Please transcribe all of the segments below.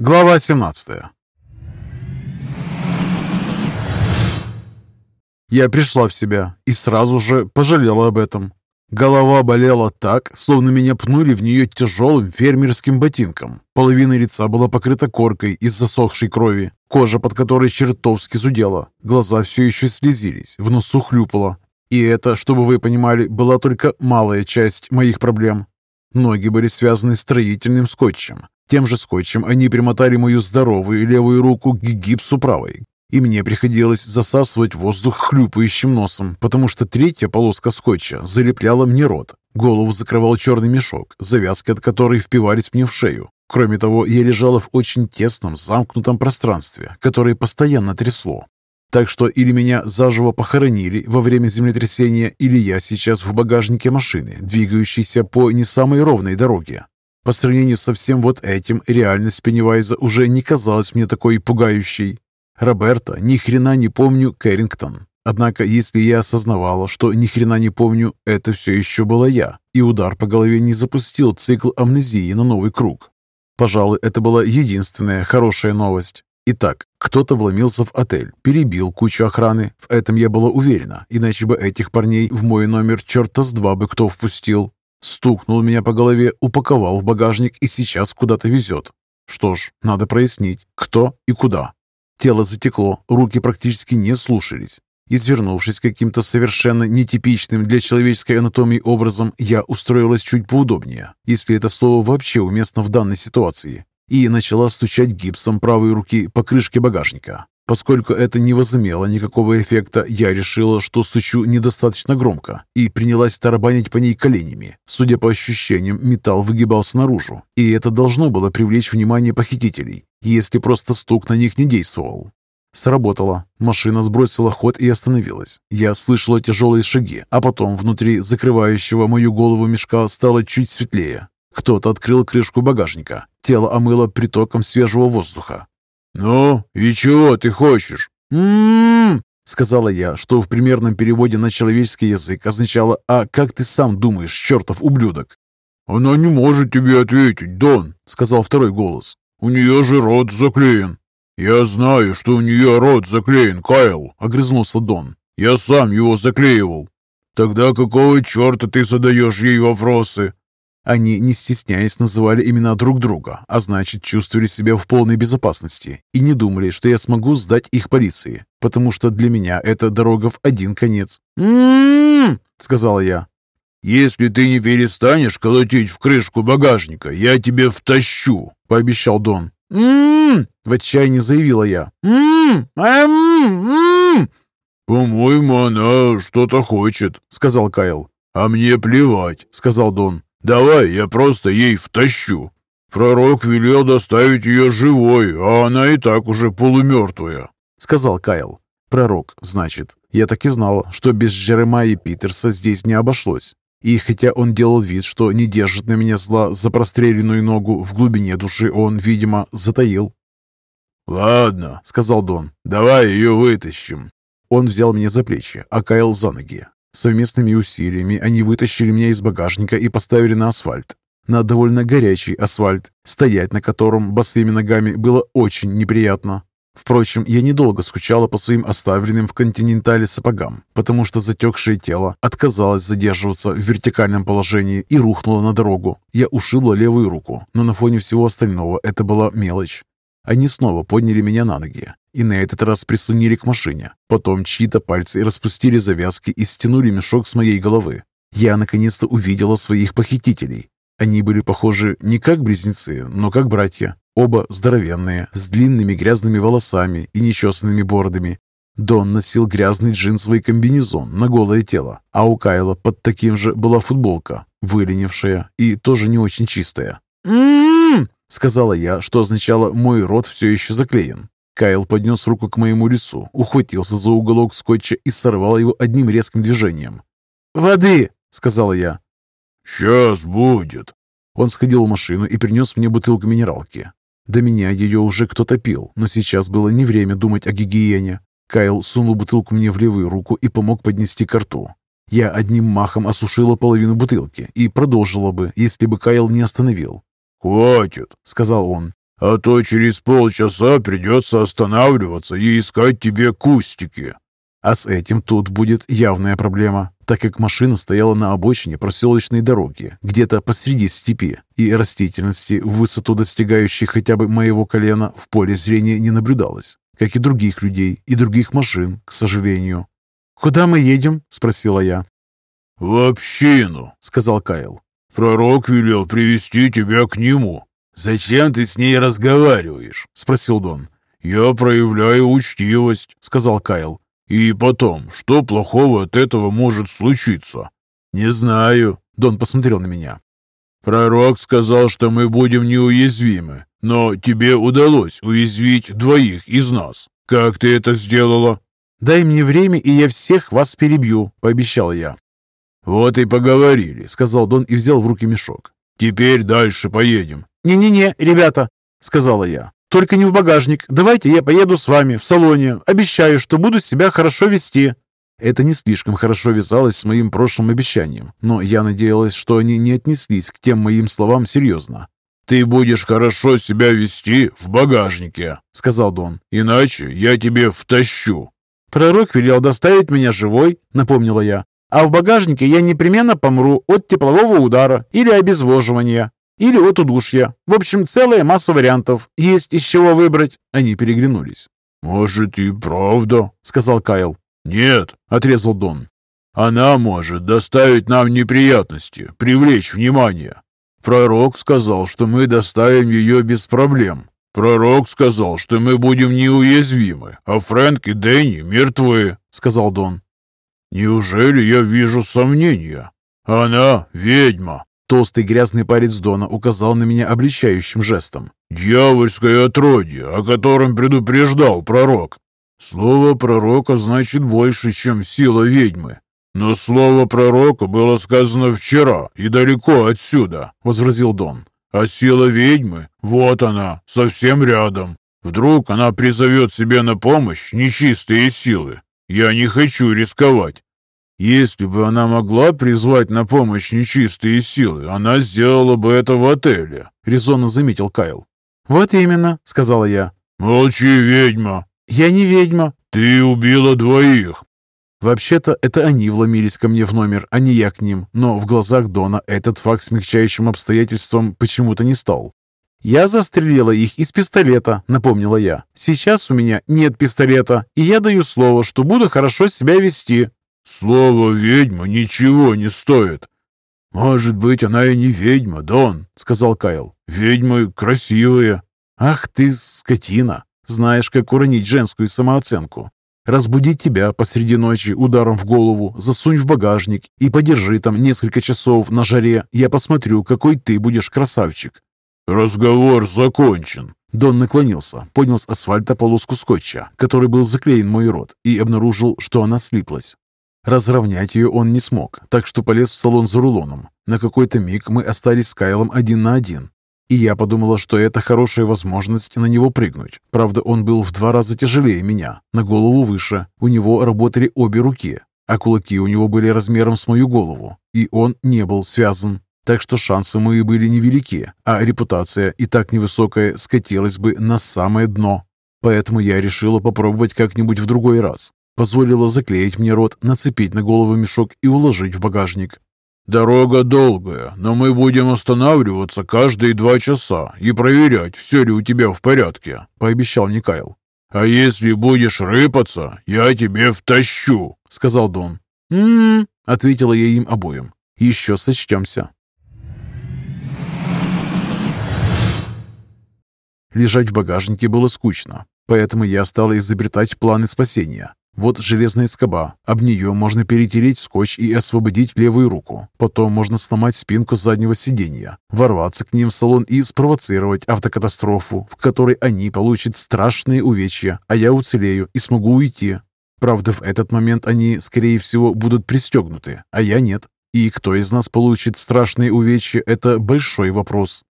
Глава 17 Я пришла в себя и сразу же пожалела об этом. Голова болела так, словно меня пнули в нее тяжелым фермерским ботинком. Половина лица была покрыта коркой из засохшей крови, кожа под которой чертовски зудела, глаза все еще слезились, в носу хлюпало. И это, чтобы вы понимали, была только малая часть моих проблем. Ноги были связаны строительным скотчем, тем же скотчем они примотали мою здоровую левую руку к гипсу правой, и мне приходилось засасывать воздух хлюпающим носом, потому что третья полоска скотча залепляла мне рот. Голову закрывал черный мешок, завязки от которой впивались мне в шею. Кроме того, я лежала в очень тесном, замкнутом пространстве, которое постоянно трясло. Так что или меня заживо похоронили во время землетрясения, или я сейчас в багажнике машины, двигающейся по не самой ровной дороге. По сравнению со всем вот этим, реальность Пеннивайза уже не казалась мне такой пугающей. Роберта ни хрена не помню Кэррингтон. Однако, если я осознавала, что ни хрена не помню, это все еще была я, и удар по голове не запустил цикл амнезии на новый круг. Пожалуй, это была единственная хорошая новость. Итак, кто-то вломился в отель, перебил кучу охраны. В этом я была уверена, иначе бы этих парней в мой номер черта с два бы кто впустил. Стукнул меня по голове, упаковал в багажник и сейчас куда-то везет. Что ж, надо прояснить, кто и куда. Тело затекло, руки практически не слушались. Извернувшись каким-то совершенно нетипичным для человеческой анатомии образом, я устроилась чуть поудобнее, если это слово вообще уместно в данной ситуации, и начала стучать гипсом правой руки по крышке багажника. Поскольку это не возымело никакого эффекта, я решила, что стучу недостаточно громко, и принялась тарабанить по ней коленями. Судя по ощущениям, металл выгибался наружу, и это должно было привлечь внимание похитителей, если просто стук на них не действовал. Сработало. Машина сбросила ход и остановилась. Я слышала тяжелые шаги, а потом внутри закрывающего мою голову мешка стало чуть светлее. Кто-то открыл крышку багажника. Тело омыло притоком свежего воздуха. «Ну, и чего ты хочешь?» «М-м-м», сказала я, что в примерном переводе на человеческий язык означало «А как ты сам думаешь, чертов ублюдок?» «Она не может тебе ответить, Дон», — сказал второй голос. «У нее же рот заклеен». «Я знаю, что у нее рот заклеен, Кайл», — огрызнулся Дон. «Я сам его заклеивал». «Тогда какого черта ты задаешь ей вопросы?» Они, не стесняясь, называли имена друг друга, а значит, чувствовали себя в полной безопасности и не думали, что я смогу сдать их полиции, потому что для меня это дорога в один конец. «М-м-м», сказала я. «Если ты не перестанешь колотить в крышку багажника, я тебе втащу», — пообещал Дон. «М-м-м», в отчаянии заявила я. «М-м-м, м-м-м». «По-моему, она что-то хочет», — сказал Кайл. «А мне плевать», — сказал Дон. Давай, я просто ей втащу. Пророк велел доставить ее живой, а она и так уже полумертвая», — сказал Кайл. «Пророк, значит. Я так и знала, что без Джеремаи Питерса здесь не обошлось. И хотя он делал вид, что не держит на меня зла за простреленную ногу, в глубине души он, видимо, затаил. «Ладно», — сказал Дон, — «давай ее вытащим». Он взял меня за плечи, а Кайл за ноги. Совместными усилиями они вытащили меня из багажника и поставили на асфальт. На довольно горячий асфальт, стоять на котором босыми ногами было очень неприятно. Впрочем, я недолго скучала по своим оставленным в континентале сапогам, потому что затекшее тело отказалось задерживаться в вертикальном положении и рухнуло на дорогу. Я ушибла левую руку, но на фоне всего остального это была мелочь. Они снова подняли меня на ноги и на этот раз прислонили к машине. Потом чьи-то пальцы распустили завязки и стянули мешок с моей головы. Я наконец-то увидела своих похитителей. Они были похожи не как близнецы, но как братья. Оба здоровенные, с длинными грязными волосами и нечесанными бородами. Дон носил грязный джинсовый комбинезон на голое тело, а у Кайла под таким же была футболка, выленившая и тоже не очень чистая. «М-м-м!» Сказала я, что означало «мой рот все еще заклеен». Кайл поднес руку к моему лицу, ухватился за уголок скотча и сорвал его одним резким движением. «Воды!» — сказала я. «Сейчас будет!» Он сходил в машину и принес мне бутылку минералки. До меня ее уже кто-то пил, но сейчас было не время думать о гигиене. Кайл сунул бутылку мне в левую руку и помог поднести к рту. Я одним махом осушила половину бутылки и продолжила бы, если бы Кайл не остановил. «Хватит», — сказал он. А то через полчаса придется останавливаться и искать тебе кустики». А с этим тут будет явная проблема, так как машина стояла на обочине проселочной дороги, где-то посреди степи, и растительности в высоту достигающей хотя бы моего колена в поле зрения не наблюдалось, как и других людей и других машин, к сожалению. «Куда мы едем?» – спросила я. «В общину», — сказал Кайл. «Пророк велел привести тебя к нему». «Зачем ты с ней разговариваешь?» — спросил Дон. «Я проявляю учтивость», — сказал Кайл. «И потом, что плохого от этого может случиться?» «Не знаю», — Дон посмотрел на меня. «Пророк сказал, что мы будем неуязвимы, но тебе удалось уязвить двоих из нас. Как ты это сделала?» «Дай мне время, и я всех вас перебью», — пообещал я. «Вот и поговорили», — сказал Дон и взял в руки мешок. «Теперь дальше поедем». «Не-не-не, ребята», — сказала я. Только не в багажник. Давайте я поеду с вами в салоне. Обещаю, что буду себя хорошо вести». Это не слишком хорошо вязалось с моим прошлым обещанием, но я надеялась, что они не отнеслись к тем моим словам серьезно. «Ты будешь хорошо себя вести в багажнике», — сказал Дон. «Иначе я тебе втащу». «Пророк велел доставить меня живой», — напомнила я. «А в багажнике я непременно помру от теплового удара или обезвоживания или от удушья. В общем, целая масса вариантов. Есть из чего выбрать». Они переглянулись. «Может и правда», — сказал Кайл. «Нет», — отрезал Дон. «Она может доставить нам неприятности, привлечь внимание. Пророк сказал, что мы доставим ее без проблем. Пророк сказал, что мы будем неуязвимы, а Фрэнк и Дэнни мертвы», — сказал Дон. «Неужели я вижу сомнения? Она ведьма, Толстый грязный парень Дона указал на меня обличающим жестом. «Дьявольское отродье, о котором предупреждал пророк. Слово пророка значит больше, чем сила ведьмы. Но слово пророка было сказано вчера и далеко отсюда», — возразил Дон. «А сила ведьмы, вот она, совсем рядом. Вдруг она призовет себе на помощь нечистые силы. Я не хочу рисковать. Если бы она могла призвать на помощь нечистые силы, она сделала бы это в отеле», — резонно заметил Кайл. «Вот именно», — сказала я. «Молчи, ведьма». «Я не ведьма». «Ты убила двоих». Вообще-то это они вломились ко мне в номер, а не я к ним, но в глазах Дона этот факт смягчающим обстоятельством почему-то не стал. «Я застрелила их из пистолета», — напомнила я. «Сейчас у меня нет пистолета, и я даю слово, что буду хорошо себя вести». «Слово «ведьма» ничего не стоит». «Может быть, она и не ведьма, Дон», — сказал Кайл. «Ведьмы красивые». «Ах ты, скотина! Знаешь, как уронить женскую самооценку. Разбудить тебя посреди ночи ударом в голову, засунь в багажник и подержи там несколько часов на жаре. Я посмотрю, какой ты будешь красавчик». «Разговор закончен». Дон наклонился, поднял с асфальта полоску скотча, который был заклеен мой рот, и обнаружил, что она слиплась. Разровнять ее он не смог, так что полез в салон за рулоном. На какой-то миг мы остались с Кайлом один на один. И я подумала, что это хорошая возможность на него прыгнуть. Правда, он был в два раза тяжелее меня, на голову выше. У него работали обе руки, а кулаки у него были размером с мою голову. И он не был связан. Так что шансы мои были невелики, а репутация, и так невысокая, скатилась бы на самое дно. Поэтому я решила попробовать как-нибудь в другой раз позволила заклеить мне рот, нацепить на голову мешок и уложить в багажник. «Дорога долгая, но мы будем останавливаться каждые два часа и проверять, все ли у тебя в порядке», — пообещал Никайл. «А если будешь рыпаться, я тебе втащу», — сказал Дон. «М-м-м», ответила я им обоим. «Еще сочтемся». Лежать в багажнике было скучно, поэтому я стала изобретать планы спасения. Вот железная скоба. Об нее можно перетереть скотч и освободить левую руку. Потом можно сломать спинку заднего сиденья, ворваться к ним в салон и спровоцировать автокатастрофу, в которой они получат страшные увечья, а я уцелею и смогу уйти. Правда, в этот момент они, скорее всего, будут пристегнуты, а я нет. И кто из нас получит страшные увечья – это большой вопрос.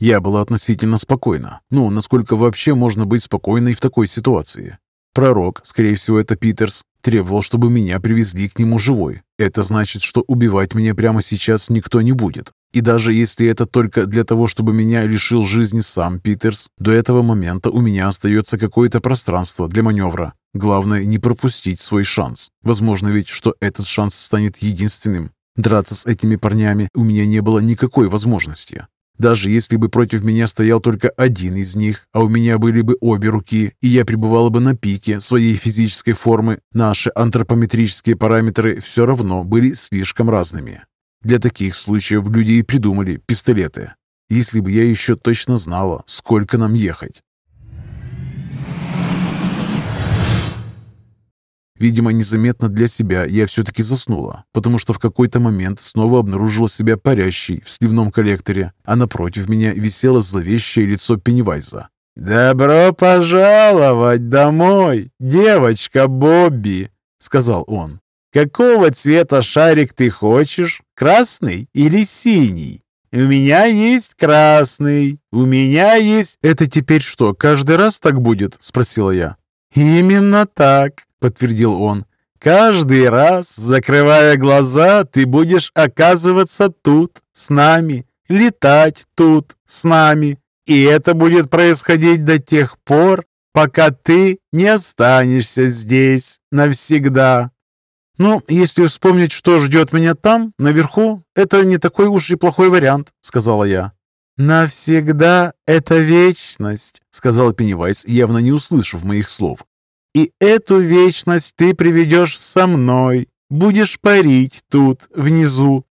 Я была относительно спокойна. Ну, насколько вообще можно быть спокойной в такой ситуации? Пророк, скорее всего это Питерс, требовал, чтобы меня привезли к нему живой. Это значит, что убивать меня прямо сейчас никто не будет. И даже если это только для того, чтобы меня лишил жизни сам Питерс, до этого момента у меня остается какое-то пространство для маневра. Главное не пропустить свой шанс. Возможно ведь, что этот шанс станет единственным. Драться с этими парнями у меня не было никакой возможности. Даже если бы против меня стоял только один из них, а у меня были бы обе руки, и я пребывала бы на пике своей физической формы, наши антропометрические параметры все равно были слишком разными. Для таких случаев люди и придумали пистолеты. Если бы я еще точно знала, сколько нам ехать. Видимо, незаметно для себя я все-таки заснула, потому что в какой-то момент снова обнаружила себя парящей в сливном коллекторе, а напротив меня висело зловещее лицо Пеннивайза. «Добро пожаловать домой, девочка Бобби!» — сказал он. «Какого цвета шарик ты хочешь, красный или синий?» «У меня есть красный, у меня есть...» «Это теперь что, каждый раз так будет?» — спросила я. «Именно так», — подтвердил он. «Каждый раз, закрывая глаза, ты будешь оказываться тут, с нами, летать тут, с нами. И это будет происходить до тех пор, пока ты не останешься здесь навсегда». «Ну, если вспомнить, что ждет меня там, наверху, это не такой уж и плохой вариант», — сказала я. «Навсегда это вечность», — сказал Пеннивайз, явно не услышав моих слов. И эту вечность ты приведешь со мной. Будешь парить тут, внизу.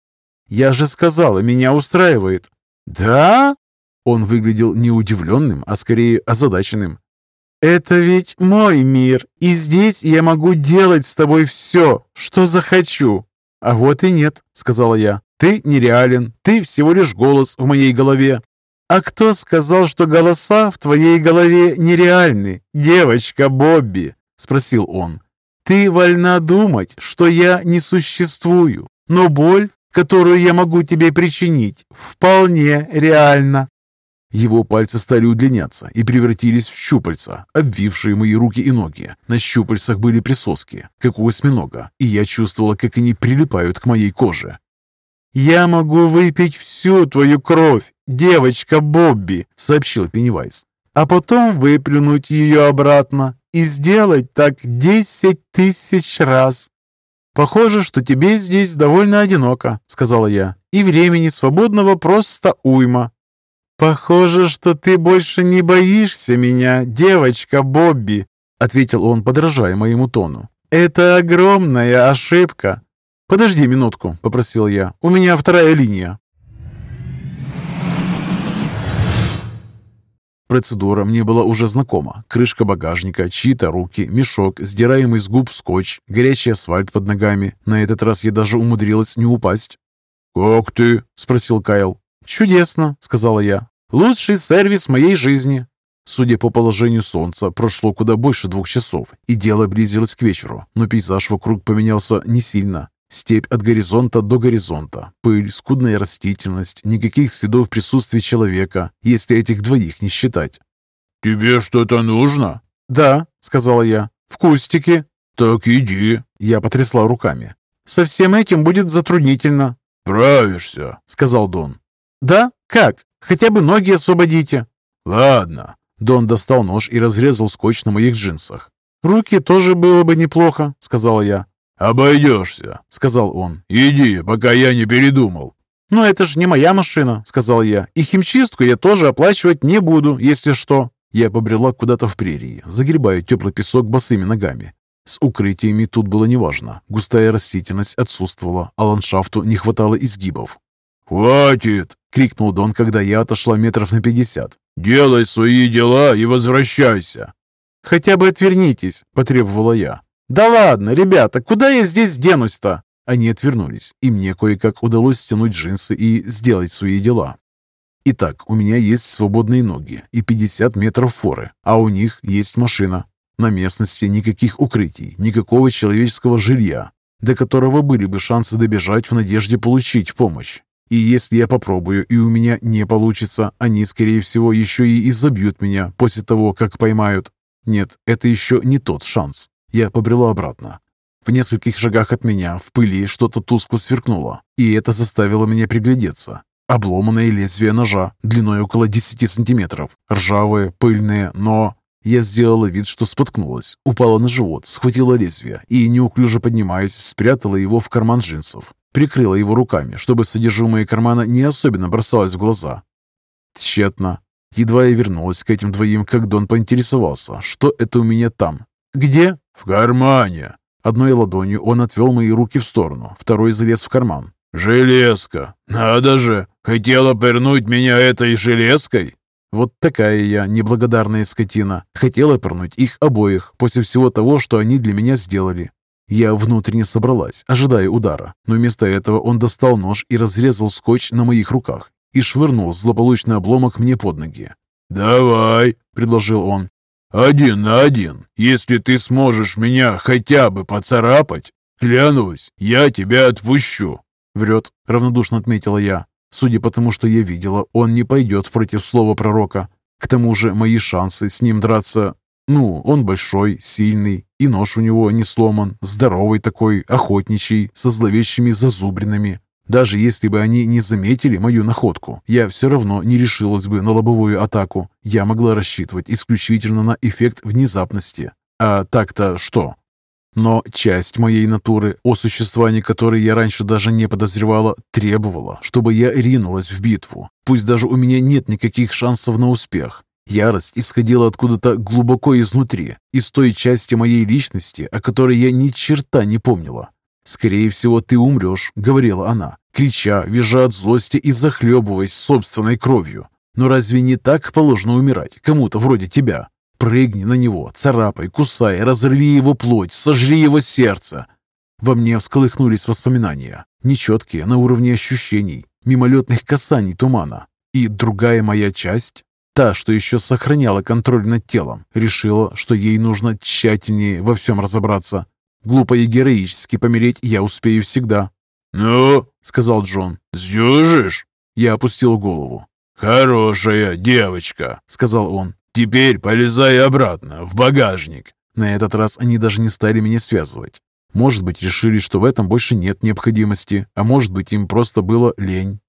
Я же сказала, меня устраивает. Да? Он выглядел не удивленным, а скорее озадаченным. «Это ведь мой мир, и здесь я могу делать с тобой все, что захочу». «А вот и нет», — сказала я. «Ты нереален, ты всего лишь голос в моей голове, «А кто сказал, что голоса в твоей голове нереальны, девочка Бобби?» — спросил он. «Ты вольна думать, что я не существую, но боль, которую я могу тебе причинить, вполне реальна». Его пальцы стали удлиняться и превратились в щупальца, обвившие мои руки и ноги. На щупальцах были присоски, как у осьминога, и я чувствовала, как они прилипают к моей коже. «Я могу выпить всю твою кровь, девочка Бобби», — сообщил Пеннивайз, «а потом выплюнуть ее обратно и сделать так десять тысяч раз». «Похоже, что тебе здесь довольно одиноко», — сказала я, «и времени свободного просто уйма». «Похоже, что ты больше не боишься меня, девочка Бобби», — ответил он, подражая моему тону. «Это огромная ошибка. «Подожди минутку», — попросил я. «У меня вторая линия». Процедура мне была уже знакома. Крышка багажника, чьи-то руки, мешок, сдираемый с губ скотч, горячий асфальт под ногами. На этот раз я даже умудрилась не упасть. «Как ты?» — спросил Кайл. «Чудесно», — сказала я. «Лучший сервис моей жизни». Судя по положению солнца, прошло куда больше двух часов, и дело близилось к вечеру, но пейзаж вокруг поменялся не сильно. Степь от горизонта до горизонта, пыль, скудная растительность, никаких следов присутствия человека, если этих двоих не считать. «Тебе что-то нужно?» «Да», — сказала я. «В кустике». «Так иди». Я потрясла руками. «Со всем этим будет затруднительно». «Правишься», — сказал Дон. «Да? Как? Хотя бы ноги освободите». «Ладно». Дон достал нож и разрезал скотч на моих джинсах. «Руки тоже было бы неплохо», — сказала я. «Обойдешься», — сказал он. «Иди, пока я не передумал». «Но это же не моя машина», — сказал я. «И химчистку я тоже оплачивать не буду, если что». Я побрела куда-то в прерии, загребая теплый песок босыми ногами. С укрытиями тут было неважно. Густая растительность отсутствовала, а ландшафту не хватало изгибов. «Хватит!» — крикнул Дон, когда я отошла метров на пятьдесят. «Делай свои дела и возвращайся!» «Хотя бы отвернитесь!» — потребовала я. «Да ладно, ребята, куда я здесь денусь-то?» Они отвернулись, и мне кое-как удалось стянуть джинсы и сделать свои дела. Итак, у меня есть свободные ноги и 50 метров форы, а у них есть машина. На местности никаких укрытий, никакого человеческого жилья, до которого были бы шансы добежать в надежде получить помощь. И если я попробую, и у меня не получится, они, скорее всего, еще и изобьют меня после того, как поймают. Нет, это еще не тот шанс. Я побрела обратно. В нескольких шагах от меня в пыли что-то тускло сверкнуло, и это заставило меня приглядеться. Обломанное лезвие ножа, длиной около 10 сантиметров. Ржавое, пыльное, но... Я сделала вид, что споткнулась, упала на живот, схватила лезвие и, неуклюже поднимаясь, спрятала его в карман джинсов. Прикрыла его руками, чтобы содержимое кармана не особенно бросалось в глаза. Тщетно. Едва я вернулась к этим двоим, как Дон поинтересовался, что это у меня там. «Где?» «В кармане». Одной ладонью он отвел мои руки в сторону, второй залез в карман. «Железка! Надо же! Хотела пырнуть меня этой железкой?» Вот такая я неблагодарная скотина. Хотела пырнуть их обоих после всего того, что они для меня сделали. Я внутренне собралась, ожидая удара, но вместо этого он достал нож и разрезал скотч на моих руках и швырнул злополучный обломок мне под ноги. «Давай», — предложил он, — «один на один. Если ты сможешь меня хотя бы поцарапать, клянусь, я тебя отпущу». «Врет», — равнодушно отметила я. Судя по тому, что я видела, он не пойдет против слова пророка. К тому же мои шансы с ним драться... Ну, он большой, сильный, и нож у него не сломан, здоровый такой, охотничий, со зловещими зазубринами. Даже если бы они не заметили мою находку, я все равно не решилась бы на лобовую атаку. Я могла рассчитывать исключительно на эффект внезапности. А так-то что? Но часть моей натуры, о существовании которой я раньше даже не подозревала, требовала, чтобы я ринулась в битву. Пусть даже у меня нет никаких шансов на успех. Ярость исходила откуда-то глубоко изнутри, из той части моей личности, о которой я ни черта не помнила. «Скорее всего, ты умрешь», — говорила она, крича, визжа от злости и захлебываясь собственной кровью. «Но разве не так положено умирать кому-то вроде тебя?» Прыгни на него, царапай, кусай, разорви его плоть, сожри его сердце. Во мне всколыхнулись воспоминания, нечеткие на уровне ощущений, мимолетных касаний тумана. И другая моя часть, та, что еще сохраняла контроль над телом, решила, что ей нужно тщательнее во всем разобраться. Глупо и героически помереть я успею всегда. «Ну?» — сказал Джон. «Сдюжишь?» Я опустил голову. «Хорошая девочка», — сказал он. Теперь полезай обратно, в багажник. На этот раз они даже не стали меня связывать. Может быть, решили, что в этом больше нет необходимости, а может быть, им просто было лень.